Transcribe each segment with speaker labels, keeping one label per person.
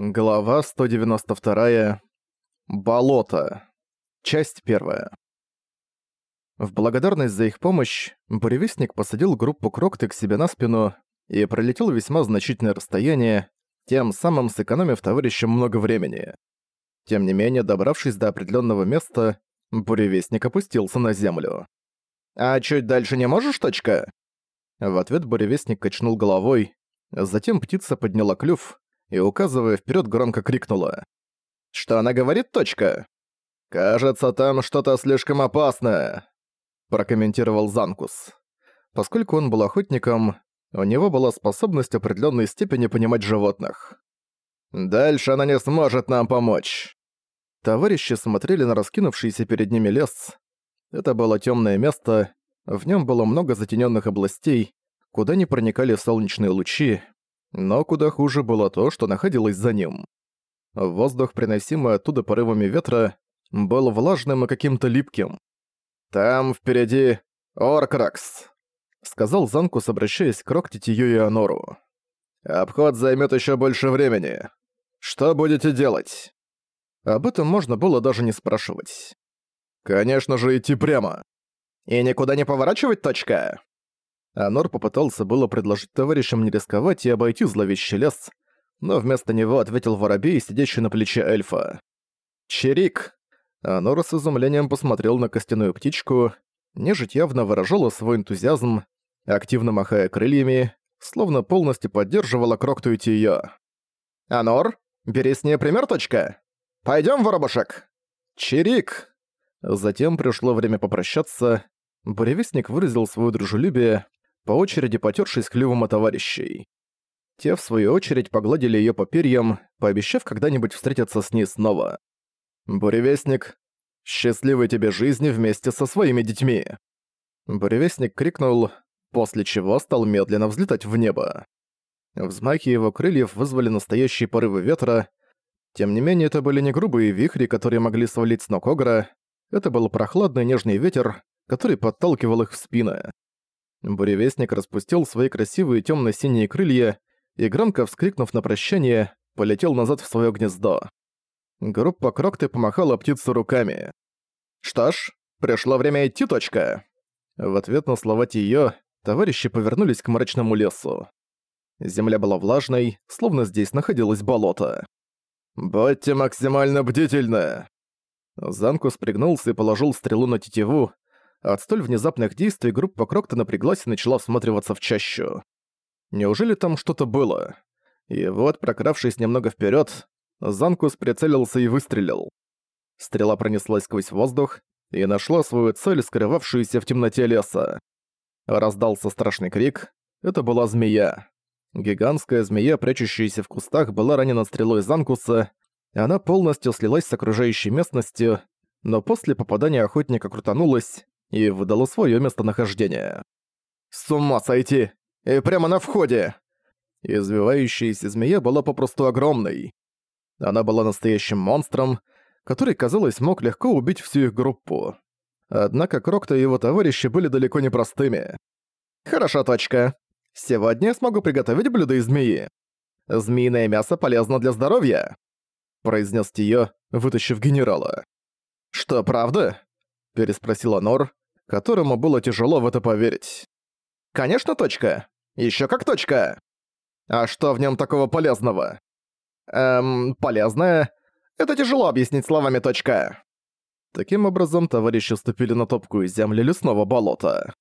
Speaker 1: Глава 192. Болото. Часть первая. В благодарность за их помощь, буревестник посадил группу Крокты к себе на спину и пролетел весьма значительное расстояние, тем самым сэкономив товарищам много времени. Тем не менее, добравшись до определенного места, буревестник опустился на землю. «А чуть дальше не можешь, точка?» В ответ буревестник качнул головой, затем птица подняла клюв, и, указывая вперед, громко крикнула. «Что она говорит, точка?» «Кажется, там что-то слишком опасное», – прокомментировал Занкус. Поскольку он был охотником, у него была способность определенной степени понимать животных. «Дальше она не сможет нам помочь». Товарищи смотрели на раскинувшийся перед ними лес. Это было темное место, в нем было много затененных областей, куда не проникали солнечные лучи, но куда хуже было то, что находилось за ним. Воздух, приносимый оттуда порывами ветра, был влажным и каким-то липким. «Там впереди Оркракс», — сказал Занкус, обращаясь к Роктитию и Анору. «Обход займет еще больше времени. Что будете делать?» Об этом можно было даже не спрашивать. «Конечно же, идти прямо. И никуда не поворачивать, точка?» Анор попытался было предложить товарищам не рисковать и обойти зловещий лес, но вместо него ответил воробей, сидящий на плече эльфа. «Чирик!» Анор с изумлением посмотрел на костяную птичку. Нежить явно выражала свой энтузиазм, активно махая крыльями, словно полностью поддерживала Крокту её. «Анор, бери с ней пример! Пойдём, воробушек!» «Чирик!» Затем пришло время попрощаться. Буревестник выразил своё дружелюбие, по очереди потёршись клювом от товарищей. Те, в свою очередь, погладили её по перьям, пообещав когда-нибудь встретиться с ней снова. «Буревестник, счастливой тебе жизни вместе со своими детьми!» Буревестник крикнул, после чего стал медленно взлетать в небо. Взмахи его крыльев вызвали настоящие порывы ветра, тем не менее это были не грубые вихри, которые могли свалить с ног Огра, это был прохладный нежный ветер, который подталкивал их в спины. Буревестник распустил свои красивые темно-синие крылья и, громко вскрикнув на прощание, полетел назад в свое гнездо. Группа Крокты помахала птицу руками. «Что ж, пришло время идти, точка!» В ответ на слова Тиё, товарищи повернулись к мрачному лесу. Земля была влажной, словно здесь находилось болото. «Будьте максимально бдительны!» Занкус пригнулся и положил стрелу на тетиву, от столь внезапных действий группа Крокта напряглась и начала всматриваться в чащу. Неужели там что-то было? И вот, прокравшись немного вперед, Занкус прицелился и выстрелил. Стрела пронеслась сквозь воздух и нашла свою цель, скрывавшуюся в темноте леса. Раздался страшный крик. Это была змея. Гигантская змея, прячущаяся в кустах, была ранена стрелой Занкуса. Она полностью слилась с окружающей местностью, но после попадания охотника крутанулась и выдало свое местонахождение. «С ума сойти! И прямо на входе!» Извивающаяся змея была попросту огромной. Она была настоящим монстром, который, казалось, мог легко убить всю их группу. Однако Крокта и его товарищи были далеко не простыми. «Хорошо, точка. Сегодня я смогу приготовить блюдо из змеи. Змеиное мясо полезно для здоровья», — произнес Тиё, вытащив генерала. «Что, правда?» — переспросила Нор, которому было тяжело в это поверить. «Конечно, точка. Еще как точка. А что в нем такого полезного?» «Эм, полезное? Это тяжело объяснить словами точка». Таким образом, товарищи ступили на топкую землю лесного болота.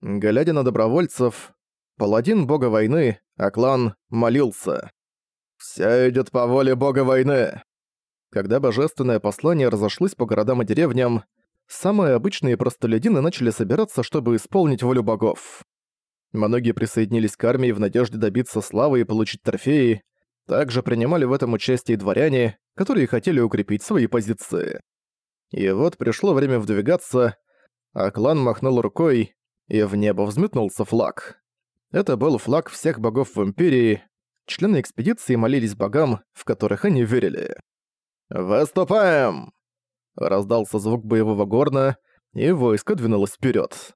Speaker 1: Глядя на добровольцев, паладин бога войны, а клан молился. «Всё идёт по воле бога войны». Когда божественное послание разошлось по городам и деревням, самые обычные простолюдины начали собираться, чтобы исполнить волю богов. Многие присоединились к армии в надежде добиться славы и получить трофеи, также принимали в этом участие дворяне, которые хотели укрепить свои позиции. И вот пришло время вдвигаться, а клан махнул рукой, и в небо взметнулся флаг. Это был флаг всех богов в Империи, члены экспедиции молились богам, в которых они верили. «Выступаем!» Раздался звук боевого горна, и войско двинулось вперед.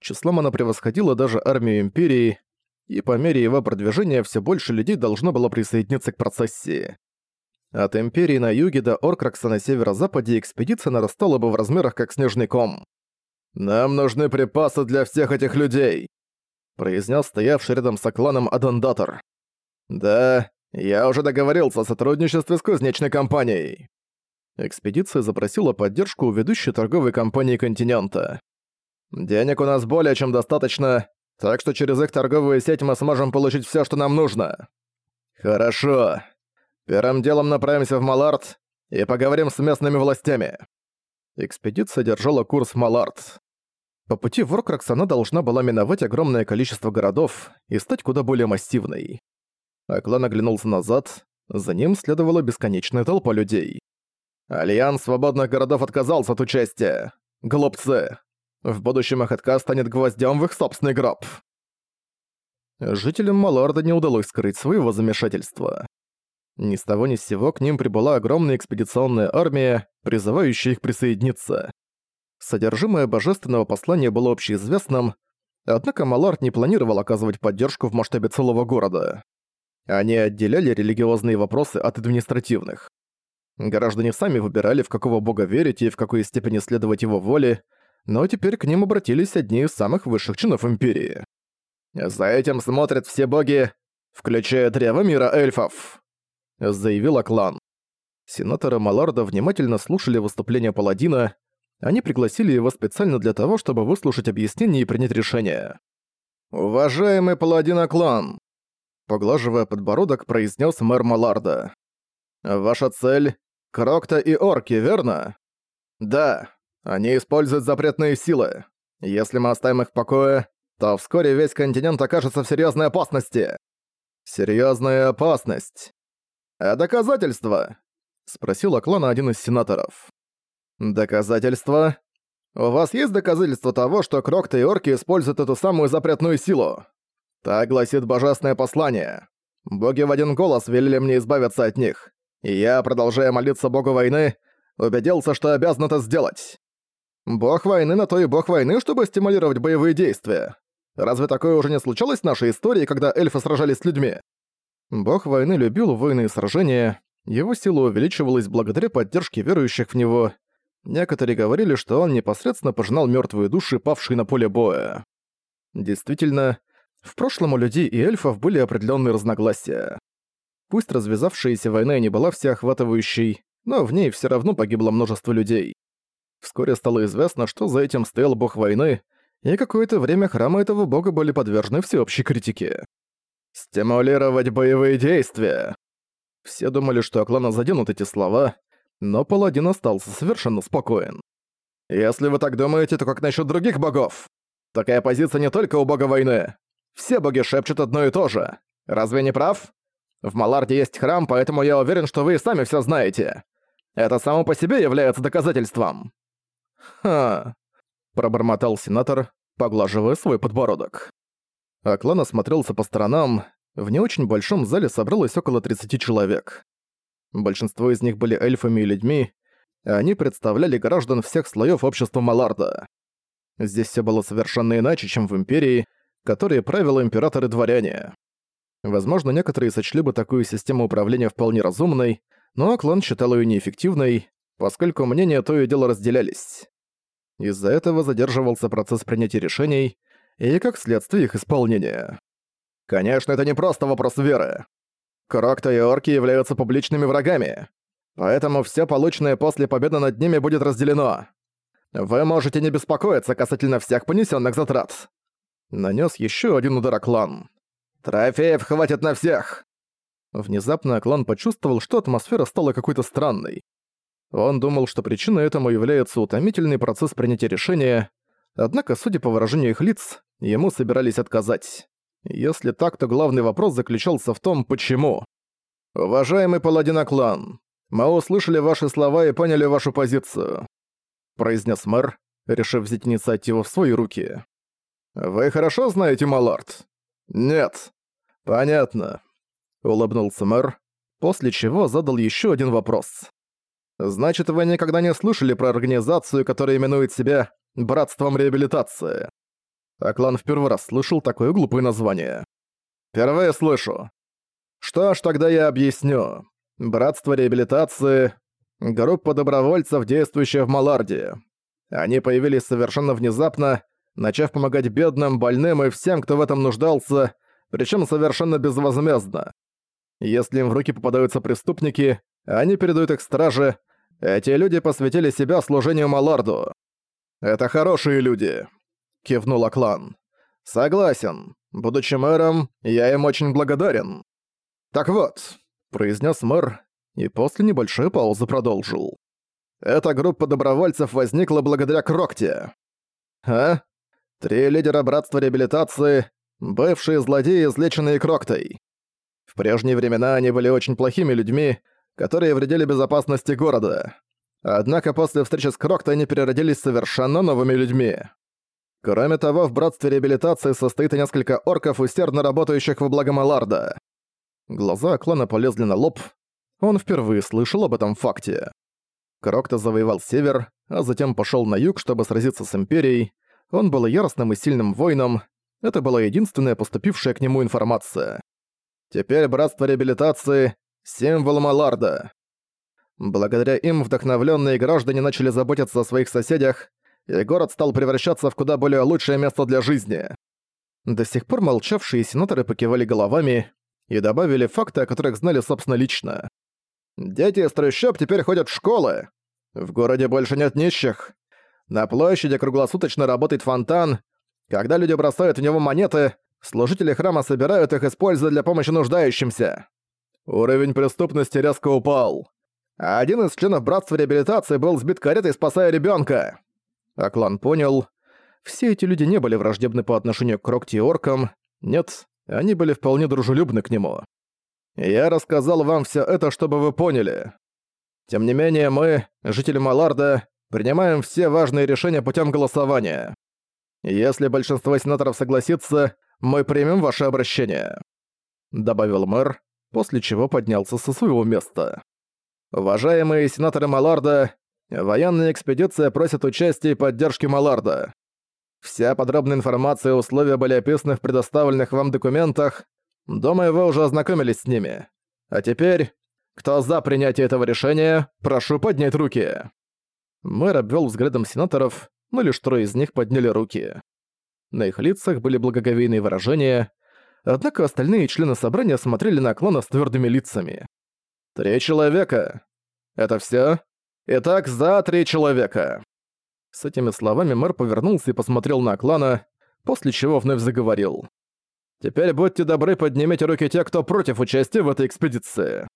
Speaker 1: Числом она превосходила даже армию Империи, и по мере его продвижения все больше людей должно было присоединиться к процессии. От Империи на юге до Оркракса на северо-западе экспедиция нарастала бы в размерах как снежный ком. «Нам нужны припасы для всех этих людей», — произнес стоявший рядом с Акланом Адондатор. «Да, я уже договорился о сотрудничестве с кузнечной компанией». Экспедиция запросила поддержку у ведущей торговой компании континента. «Денег у нас более чем достаточно, так что через их торговую сеть мы сможем получить всё, что нам нужно». «Хорошо. Первым делом направимся в Малард и поговорим с местными властями». Экспедиция держала курс в Малард. По пути в Оркракс она должна была миновать огромное количество городов и стать куда более массивной. Аклан оглянулся назад, за ним следовала бесконечная толпа людей. Альянс свободных городов отказался от участия. Глупцы. В будущем их отказ станет гвоздем в их собственный гроб. Жителям Малорда не удалось скрыть своего замешательства. Ни с того ни с сего к ним прибыла огромная экспедиционная армия, призывающая их присоединиться. Содержимое божественного послания было общеизвестным, однако Малард не планировал оказывать поддержку в масштабе целого города. Они отделяли религиозные вопросы от административных. Граждане сами выбирали, в какого бога верить и в какой степени следовать его воле, но теперь к ним обратились одни из самых высших чинов Империи. «За этим смотрят все боги, включая древо мира эльфов», — заявил клан. Сенаторы Маларда внимательно слушали выступление паладина, они пригласили его специально для того, чтобы выслушать объяснение и принять решение. «Уважаемый паладин Аклан!» Поглаживая подбородок, произнес мэр Маларда. «Ваша цель — Крокта и Орки, верно?» «Да. Они используют запретные силы. Если мы оставим их в покое, то вскоре весь континент окажется в серьезной опасности». «Серьезная опасность». «А доказательства?» — спросил Аклана один из сенаторов. «Доказательства? У вас есть доказательства того, что Крокты и Орки используют эту самую запретную силу?» Так гласит божественное послание. Боги в один голос велели мне избавиться от них. И я, продолжая молиться богу войны, убедился, что обязан это сделать. Бог войны на то и бог войны, чтобы стимулировать боевые действия. Разве такое уже не случалось в нашей истории, когда эльфы сражались с людьми? Бог войны любил войны и сражения, его сила увеличивалась благодаря поддержке верующих в него, Некоторые говорили, что он непосредственно пожинал мертвые души, павшие на поле боя. Действительно, в прошлом у людей и эльфов были определенные разногласия. Пусть развязавшаяся война не была всеохватывающей, но в ней все равно погибло множество людей. Вскоре стало известно, что за этим стоял бог войны, и какое-то время храмы этого бога были подвержены всеобщей критике. «Стимулировать боевые действия!» Все думали, что Аклана заденут эти слова, но паладин остался совершенно спокоен. «Если вы так думаете, то как насчет других богов? Такая позиция не только у бога войны. Все боги шепчут одно и то же. Разве не прав? В Маларде есть храм, поэтому я уверен, что вы и сами все знаете. Это само по себе является доказательством». «Ха...» – пробормотал сенатор, поглаживая свой подбородок. Аклан осмотрелся по сторонам. В не очень большом зале собралось около 30 человек. Большинство из них были эльфами и людьми, а они представляли граждан всех слоев общества Маларда. Здесь все было совершенно иначе, чем в Империи, которые правила императоры-дворяне. Возможно, некоторые сочли бы такую систему управления вполне разумной, но клан считал ее неэффективной, поскольку мнения то и дело разделялись. Из-за этого задерживался процесс принятия решений и, как следствие, их исполнения. Конечно, это не просто вопрос веры. Крокта и Орки являются публичными врагами, поэтому все полученное после победы над ними будет разделено. Вы можете не беспокоиться касательно всех понесенных затрат. Нанес еще один удар клан. Трофеев хватит на всех. Внезапно клан почувствовал, что атмосфера стала какой-то странной. Он думал, что причиной этому является утомительный процесс принятия решения, однако, судя по выражению их лиц, ему собирались отказать. Если так, то главный вопрос заключался в том, почему. «Уважаемый паладин-клан, мы услышали ваши слова и поняли вашу позицию», произнес мэр, решив взять инициативу в свои руки. «Вы хорошо знаете Малард?» «Нет». «Понятно», — улыбнулся мэр, после чего задал еще один вопрос. «Значит, вы никогда не слышали про организацию, которая именует себя «Братством реабилитации»?» а клан в первый раз слышал такое глупое название. Впервые слышу. Что ж, тогда я объясню. Братство реабилитации — группа добровольцев, действующая в Маларде. Они появились совершенно внезапно, начав помогать бедным, больным и всем, кто в этом нуждался, причем совершенно безвозмездно. Если им в руки попадаются преступники, они передают их страже, эти люди посвятили себя служению Маларду. «Это хорошие люди», — кивнул Аклан. «Согласен. Будучи мэром, я им очень благодарен». «Так вот», — произнес мэр, и после небольшой паузы продолжил. «Эта группа добровольцев возникла благодаря Крокте». «А? Три лидера Братства Реабилитации, бывшие злодеи, излеченные Кроктой. В прежние времена они были очень плохими людьми, которые вредили безопасности города. Однако после встречи с Кроктой они переродились совершенно новыми людьми. Кроме того, в Братстве Реабилитации состоит и несколько орков, усердно работающих во благо Маларда. Глаза клана полезли на лоб. Он впервые слышал об этом факте. Крокта завоевал север, а затем пошел на юг, чтобы сразиться с Империей. Он был яростным и сильным воином. Это была единственная поступившая к нему информация. Теперь Братство Реабилитации — символ Маларда. Благодаря им вдохновленные граждане начали заботиться о своих соседях, и город стал превращаться в куда более лучшее место для жизни. До сих пор молчавшие сенаторы покивали головами и добавили факты, о которых знали собственно лично. «Дети из трущоб теперь ходят в школы. В городе больше нет нищих. На площади круглосуточно работает фонтан. Когда люди бросают в него монеты, служители храма собирают их, используя для помощи нуждающимся. Уровень преступности резко упал. Один из членов Братства Реабилитации был сбит каретой, спасая ребенка. Аклан понял. Все эти люди не были враждебны по отношению к Крокти и оркам. Нет, они были вполне дружелюбны к нему. Я рассказал вам все это, чтобы вы поняли. Тем не менее, мы, жители Маларда, принимаем все важные решения путем голосования. Если большинство сенаторов согласится, мы примем ваше обращение», — добавил мэр, после чего поднялся со своего места. «Уважаемые сенаторы Маларда, военная экспедиция просит участия и поддержки Маларда. Вся подробная информация и условия были описаны в предоставленных вам документах. Думаю, вы уже ознакомились с ними. А теперь, кто за принятие этого решения, прошу поднять руки». Мэр обвел взглядом сенаторов, но лишь трое из них подняли руки. На их лицах были благоговейные выражения, однако остальные члены собрания смотрели на клана с твердыми лицами. Три человека. Это все? Итак, за три человека. С этими словами мэр повернулся и посмотрел на клана, после чего вновь заговорил. Теперь будьте добры, поднимите руки те, кто против участия в этой экспедиции.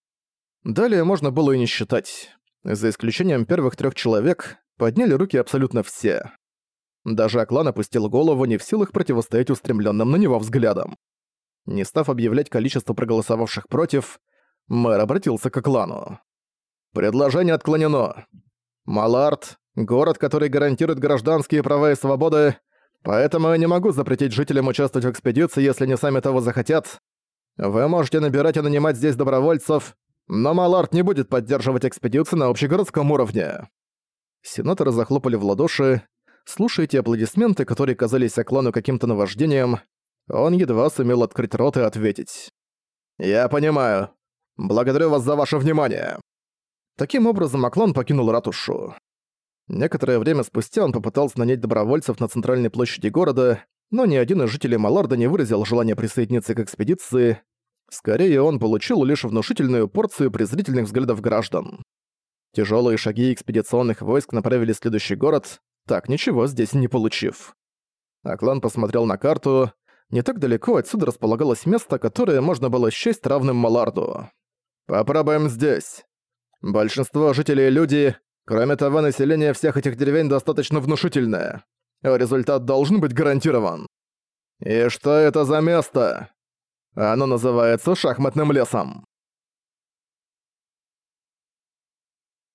Speaker 1: Далее можно было и не считать. За исключением первых трех человек, подняли руки абсолютно все. Даже Аклан опустил голову, не в силах противостоять устремленным на него взглядам. Не став объявлять количество проголосовавших против, Мэр обратился к клану. «Предложение отклонено. Малард — город, который гарантирует гражданские права и свободы, поэтому я не могу запретить жителям участвовать в экспедиции, если они сами того захотят. Вы можете набирать и нанимать здесь добровольцев, но Малард не будет поддерживать экспедицию на общегородском уровне». Сенаторы захлопали в ладоши, слушая эти аплодисменты, которые казались Аклану каким-то наваждением, он едва сумел открыть рот и ответить. «Я понимаю. Благодарю вас за ваше внимание!» Таким образом, Аклан покинул ратушу. Некоторое время спустя он попытался нанять добровольцев на центральной площади города, но ни один из жителей Маларда не выразил желания присоединиться к экспедиции. Скорее, он получил лишь внушительную порцию презрительных взглядов граждан. Тяжелые шаги экспедиционных войск направили следующий город, так ничего здесь не получив. Аклан посмотрел на карту. Не так далеко отсюда располагалось место, которое можно было счесть равным Маларду. Попробуем здесь. Большинство жителей — люди. Кроме того, население всех этих деревень достаточно внушительное. Результат должен быть гарантирован. И что это за место? Оно называется шахматным лесом.